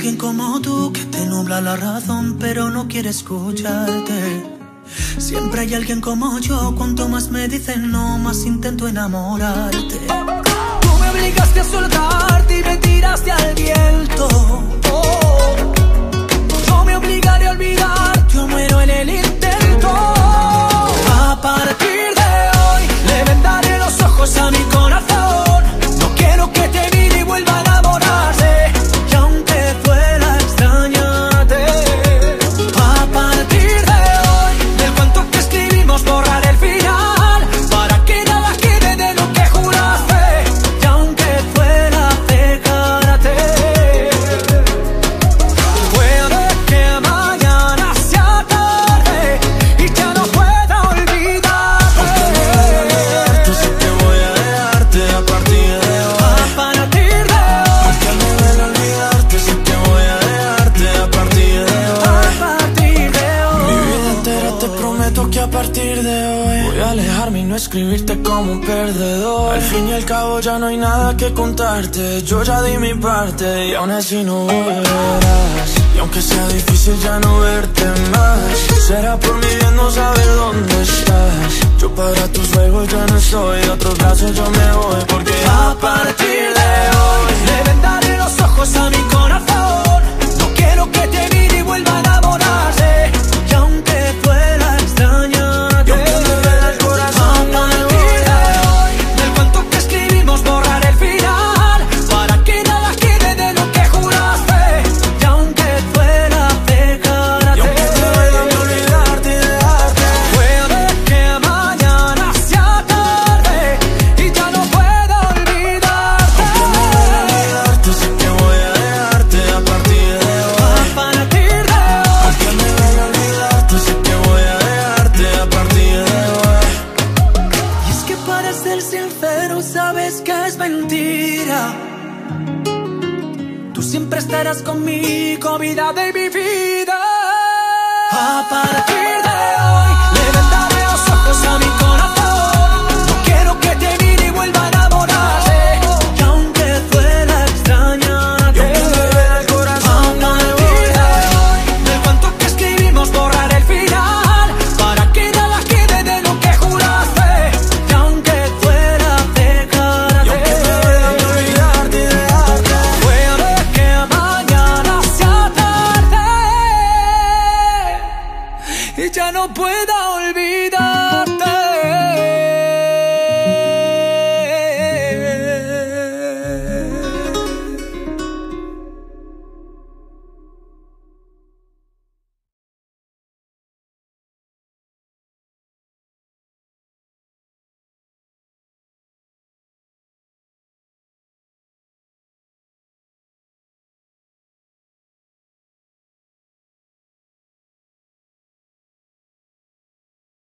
Alguien como tú que te nubla la razón pero no quiere escucharte. Siempre hay alguien como yo, cuanto más me dicen no, más intento enamorarte. Tú me obligaste a soltarte y me tiraste al partir de hoy. Voy a alejarme y no escribirte como un perdedor. Al fin y al cabo ya no hay nada que contarte. Yo ya di mi parte y aún así no volverás. Y aunque sea difícil ya no verte más Será por mi bien no saber dónde estás. Yo para tus juegos ya no estoy De otros brazos yo me voy porque mentira. Tú siempre estarás conmigo, vida de mi vida. A partir de ya no pueda olvidarte.